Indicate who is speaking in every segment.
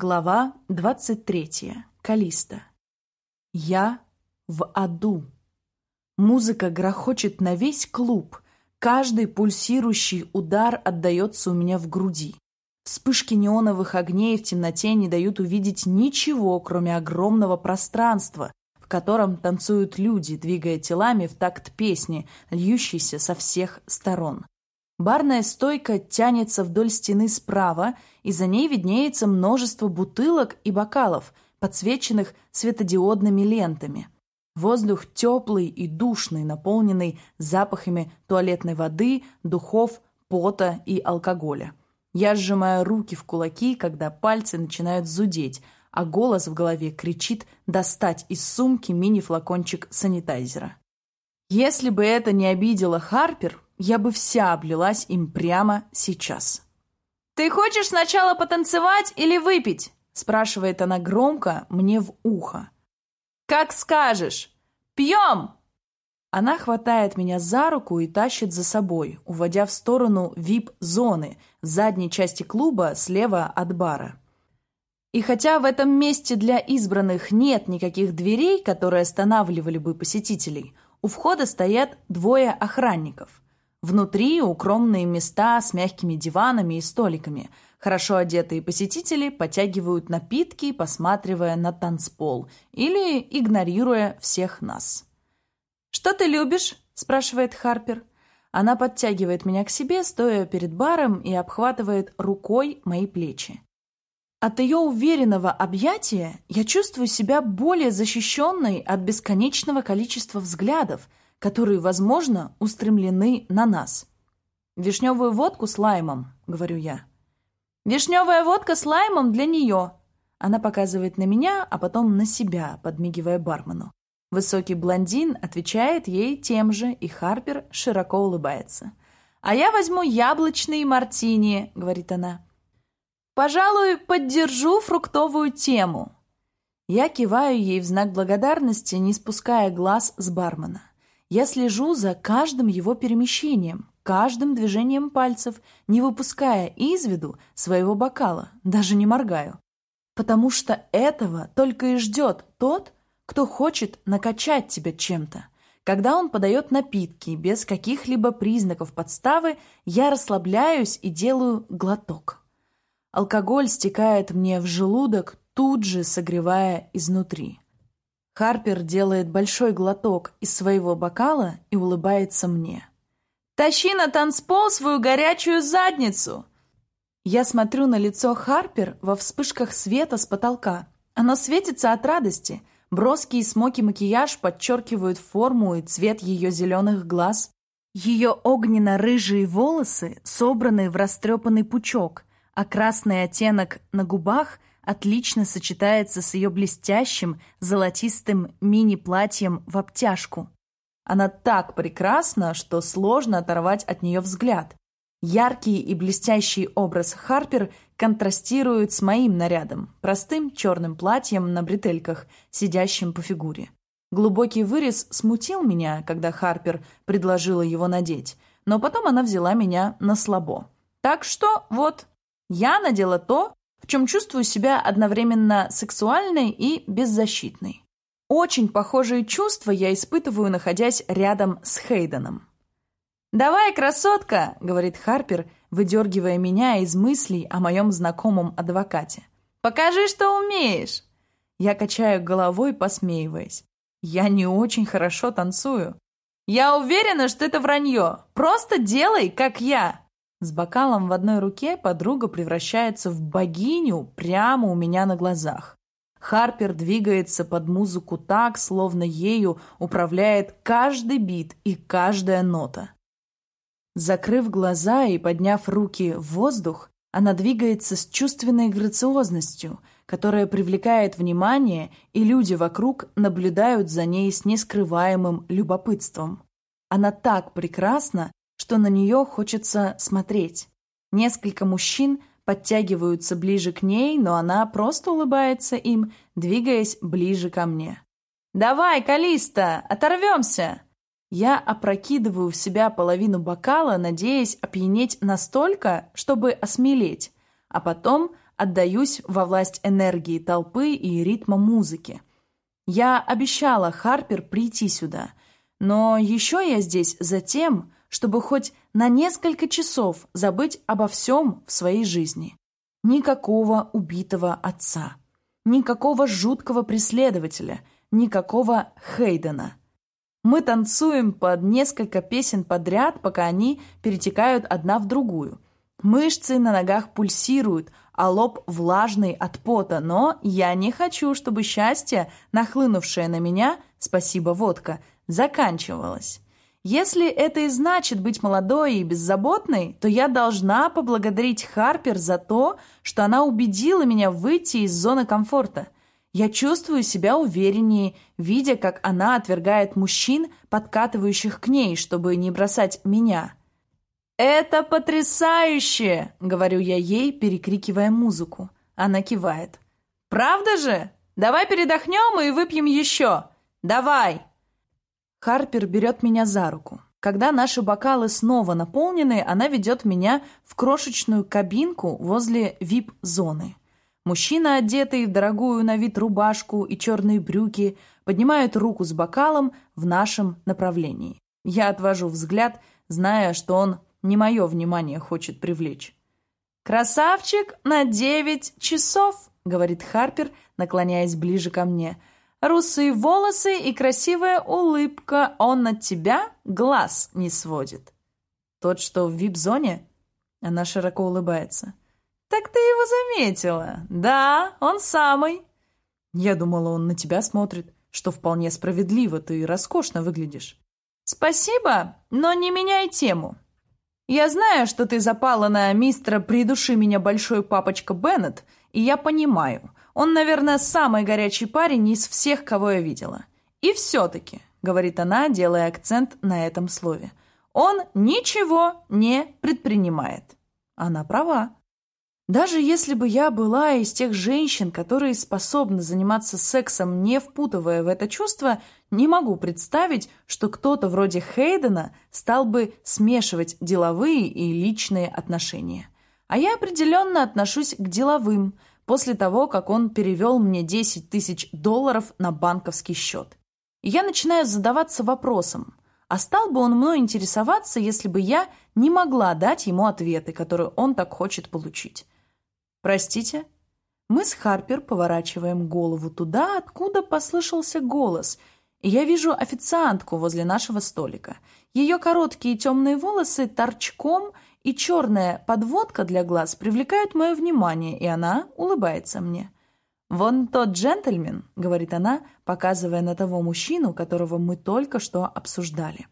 Speaker 1: Глава 23. Калиста. Я в аду. Музыка грохочет на весь клуб. Каждый пульсирующий удар отдается у меня в груди. Вспышки неоновых огней в темноте не дают увидеть ничего, кроме огромного пространства, в котором танцуют люди, двигая телами в такт песни, льющейся со всех сторон. Барная стойка тянется вдоль стены справа, и за ней виднеется множество бутылок и бокалов, подсвеченных светодиодными лентами. Воздух теплый и душный, наполненный запахами туалетной воды, духов, пота и алкоголя. Я сжимаю руки в кулаки, когда пальцы начинают зудеть, а голос в голове кричит достать из сумки мини-флакончик санитайзера. Если бы это не обидело Харпер, я бы вся облилась им прямо сейчас. «Ты хочешь сначала потанцевать или выпить?» спрашивает она громко мне в ухо. «Как скажешь! Пьем!» Она хватает меня за руку и тащит за собой, уводя в сторону вип-зоны задней части клуба слева от бара. И хотя в этом месте для избранных нет никаких дверей, которые останавливали бы посетителей, у входа стоят двое охранников – Внутри укромные места с мягкими диванами и столиками. Хорошо одетые посетители потягивают напитки, посматривая на танцпол или игнорируя всех нас. «Что ты любишь?» – спрашивает Харпер. Она подтягивает меня к себе, стоя перед баром, и обхватывает рукой мои плечи. От ее уверенного объятия я чувствую себя более защищенной от бесконечного количества взглядов, которые, возможно, устремлены на нас. «Вишневую водку с лаймом», — говорю я. «Вишневая водка с лаймом для нее». Она показывает на меня, а потом на себя, подмигивая бармену. Высокий блондин отвечает ей тем же, и Харпер широко улыбается. «А я возьму яблочные мартини», — говорит она. «Пожалуй, поддержу фруктовую тему». Я киваю ей в знак благодарности, не спуская глаз с бармена. Я слежу за каждым его перемещением, каждым движением пальцев, не выпуская из виду своего бокала, даже не моргаю. Потому что этого только и ждет тот, кто хочет накачать тебя чем-то. Когда он подает напитки без каких-либо признаков подставы, я расслабляюсь и делаю глоток. Алкоголь стекает мне в желудок, тут же согревая изнутри. Харпер делает большой глоток из своего бокала и улыбается мне. «Тащи на танцпол свою горячую задницу!» Я смотрю на лицо Харпер во вспышках света с потолка. Оно светится от радости. Броский и смоки макияж подчеркивают форму и цвет ее зеленых глаз. Ее огненно-рыжие волосы собраны в растрепанный пучок, а красный оттенок на губах отлично сочетается с ее блестящим золотистым мини-платьем в обтяжку. Она так прекрасна, что сложно оторвать от нее взгляд. Яркий и блестящий образ Харпер контрастирует с моим нарядом, простым черным платьем на бретельках, сидящим по фигуре. Глубокий вырез смутил меня, когда Харпер предложила его надеть, но потом она взяла меня на слабо. Так что вот, я надела то, в чем чувствую себя одновременно сексуальной и беззащитной. Очень похожие чувства я испытываю, находясь рядом с Хейденом. «Давай, красотка!» — говорит Харпер, выдергивая меня из мыслей о моем знакомом адвокате. «Покажи, что умеешь!» Я качаю головой, посмеиваясь. «Я не очень хорошо танцую». «Я уверена, что это вранье! Просто делай, как я!» С бокалом в одной руке подруга превращается в богиню прямо у меня на глазах. Харпер двигается под музыку так, словно ею управляет каждый бит и каждая нота. Закрыв глаза и подняв руки в воздух, она двигается с чувственной грациозностью, которая привлекает внимание, и люди вокруг наблюдают за ней с нескрываемым любопытством. Она так прекрасна, что на нее хочется смотреть. Несколько мужчин подтягиваются ближе к ней, но она просто улыбается им, двигаясь ближе ко мне. «Давай, Калиста, оторвемся!» Я опрокидываю в себя половину бокала, надеясь опьянеть настолько, чтобы осмелеть, а потом отдаюсь во власть энергии толпы и ритма музыки. Я обещала Харпер прийти сюда, но еще я здесь за тем, чтобы хоть на несколько часов забыть обо всем в своей жизни. Никакого убитого отца, никакого жуткого преследователя, никакого Хейдена. Мы танцуем под несколько песен подряд, пока они перетекают одна в другую. Мышцы на ногах пульсируют, а лоб влажный от пота, но я не хочу, чтобы счастье, нахлынувшее на меня, спасибо, водка, заканчивалось. Если это и значит быть молодой и беззаботной, то я должна поблагодарить Харпер за то, что она убедила меня выйти из зоны комфорта. Я чувствую себя увереннее, видя, как она отвергает мужчин, подкатывающих к ней, чтобы не бросать меня. «Это потрясающе!» — говорю я ей, перекрикивая музыку. Она кивает. «Правда же? Давай передохнем и выпьем еще! Давай!» Харпер берет меня за руку. Когда наши бокалы снова наполнены, она ведет меня в крошечную кабинку возле вип-зоны. Мужчина, одетый в дорогую на вид рубашку и черные брюки, поднимает руку с бокалом в нашем направлении. Я отвожу взгляд, зная, что он не мое внимание хочет привлечь. «Красавчик на девять часов», — говорит Харпер, наклоняясь ближе ко мне. «Русые волосы и красивая улыбка. Он от тебя глаз не сводит». «Тот, что в вип-зоне?» Она широко улыбается. «Так ты его заметила. Да, он самый». «Я думала, он на тебя смотрит, что вполне справедливо, ты роскошно выглядишь». «Спасибо, но не меняй тему. Я знаю, что ты запала на мистера «Придуши меня, большой папочка Беннет», и я понимаю, он, наверное, самый горячий парень из всех, кого я видела. И все-таки, говорит она, делая акцент на этом слове, он ничего не предпринимает. Она права. Даже если бы я была из тех женщин, которые способны заниматься сексом, не впутывая в это чувство, не могу представить, что кто-то вроде Хейдена стал бы смешивать деловые и личные отношения. А я определенно отношусь к деловым, после того, как он перевел мне 10 тысяч долларов на банковский счет. Я начинаю задаваться вопросом, а стал бы он мной интересоваться, если бы я не могла дать ему ответы, которые он так хочет получить? «Простите?» Мы с Харпер поворачиваем голову туда, откуда послышался голос, и я вижу официантку возле нашего столика. Ее короткие темные волосы торчком и черная подводка для глаз привлекают мое внимание, и она улыбается мне. «Вон тот джентльмен», — говорит она, показывая на того мужчину, которого мы только что обсуждали.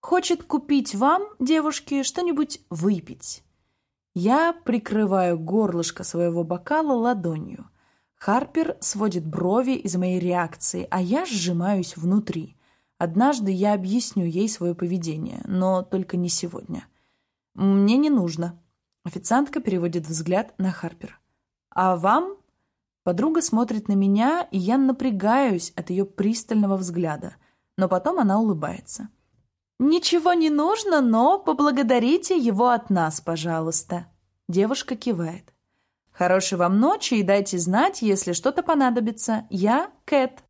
Speaker 1: «Хочет купить вам, девушки, что-нибудь выпить». Я прикрываю горлышко своего бокала ладонью. Харпер сводит брови из моей реакции, а я сжимаюсь внутри. Однажды я объясню ей свое поведение, но только не сегодня. Мне не нужно. Официантка переводит взгляд на Харпер. А вам? Подруга смотрит на меня, и я напрягаюсь от ее пристального взгляда, но потом она улыбается. «Ничего не нужно, но поблагодарите его от нас, пожалуйста». Девушка кивает. «Хорошей вам ночи и дайте знать, если что-то понадобится. Я Кэт».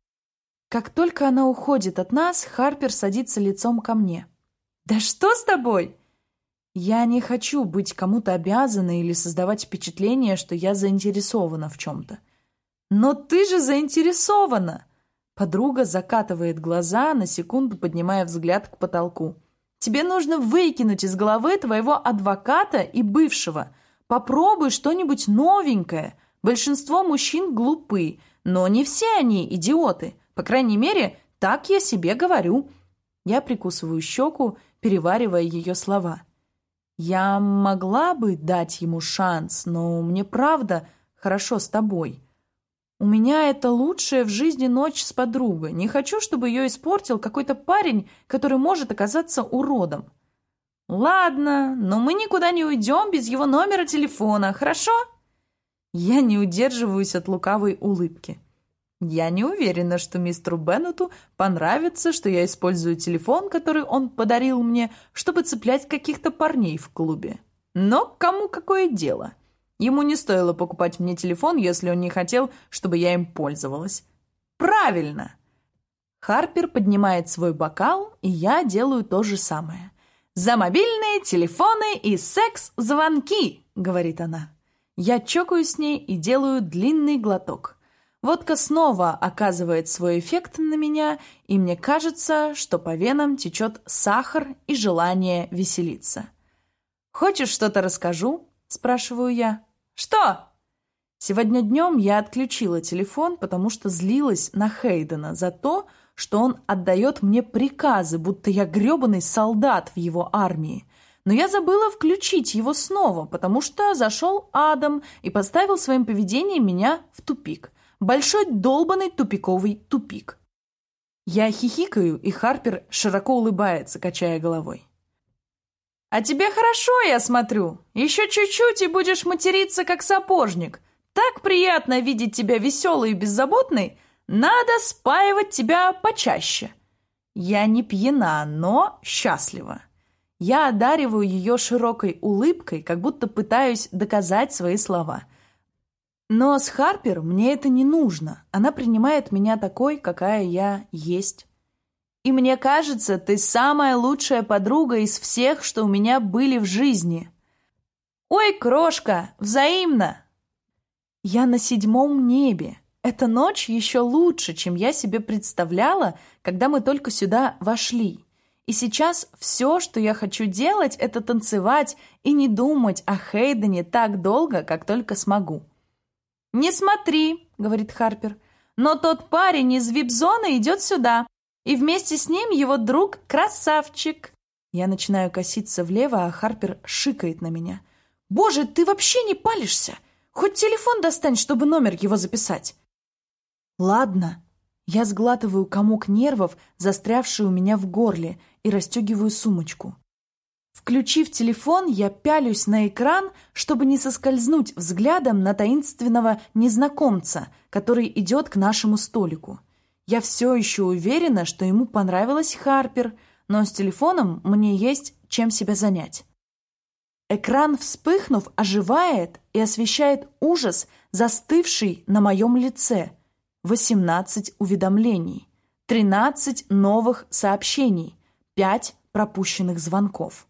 Speaker 1: Как только она уходит от нас, Харпер садится лицом ко мне. «Да что с тобой?» Я не хочу быть кому-то обязанной или создавать впечатление, что я заинтересована в чем-то. «Но ты же заинтересована!» Подруга закатывает глаза, на секунду поднимая взгляд к потолку. «Тебе нужно выкинуть из головы твоего адвоката и бывшего. Попробуй что-нибудь новенькое. Большинство мужчин глупы, но не все они идиоты. По крайней мере, так я себе говорю». Я прикусываю щеку, переваривая ее слова. «Я могла бы дать ему шанс, но мне правда хорошо с тобой». У меня это лучшая в жизни ночь с подругой. Не хочу, чтобы ее испортил какой-то парень, который может оказаться уродом. Ладно, но мы никуда не уйдем без его номера телефона, хорошо? Я не удерживаюсь от лукавой улыбки. Я не уверена, что мистеру Беннету понравится, что я использую телефон, который он подарил мне, чтобы цеплять каких-то парней в клубе. Но кому какое дело? Ему не стоило покупать мне телефон, если он не хотел, чтобы я им пользовалась. Правильно! Харпер поднимает свой бокал, и я делаю то же самое. «За мобильные телефоны и секс-звонки!» — говорит она. Я чокаю с ней и делаю длинный глоток. Водка снова оказывает свой эффект на меня, и мне кажется, что по венам течет сахар и желание веселиться. «Хочешь, что-то расскажу?» – спрашиваю я. «Что?» Сегодня днем я отключила телефон, потому что злилась на Хейдена за то, что он отдает мне приказы, будто я гребаный солдат в его армии. Но я забыла включить его снова, потому что зашел Адам и поставил своим поведением меня в тупик. Большой долбанный тупиковый тупик. Я хихикаю, и Харпер широко улыбается, качая головой. «А тебе хорошо, я смотрю. Еще чуть-чуть и будешь материться, как сапожник. Так приятно видеть тебя веселой и беззаботной. Надо спаивать тебя почаще». Я не пьяна, но счастлива. Я одариваю ее широкой улыбкой, как будто пытаюсь доказать свои слова. Но с Харпер мне это не нужно. Она принимает меня такой, какая я есть. И мне кажется, ты самая лучшая подруга из всех, что у меня были в жизни. Ой, крошка, взаимно! Я на седьмом небе. Эта ночь еще лучше, чем я себе представляла, когда мы только сюда вошли. И сейчас все, что я хочу делать, это танцевать и не думать о Хейдене так долго, как только смогу. «Не смотри», — говорит Харпер, «но тот парень из вип-зоны идет сюда, и вместе с ним его друг красавчик». Я начинаю коситься влево, а Харпер шикает на меня. «Боже, ты вообще не палишься! Хоть телефон достань, чтобы номер его записать!» «Ладно». Я сглатываю комок нервов, застрявший у меня в горле, и расстегиваю сумочку. Включив телефон, я пялюсь на экран, чтобы не соскользнуть взглядом на таинственного незнакомца, который идет к нашему столику. Я все еще уверена, что ему понравилась Харпер, но с телефоном мне есть чем себя занять. Экран, вспыхнув, оживает и освещает ужас, застывший на моем лице. 18 уведомлений, 13 новых сообщений, пять пропущенных звонков.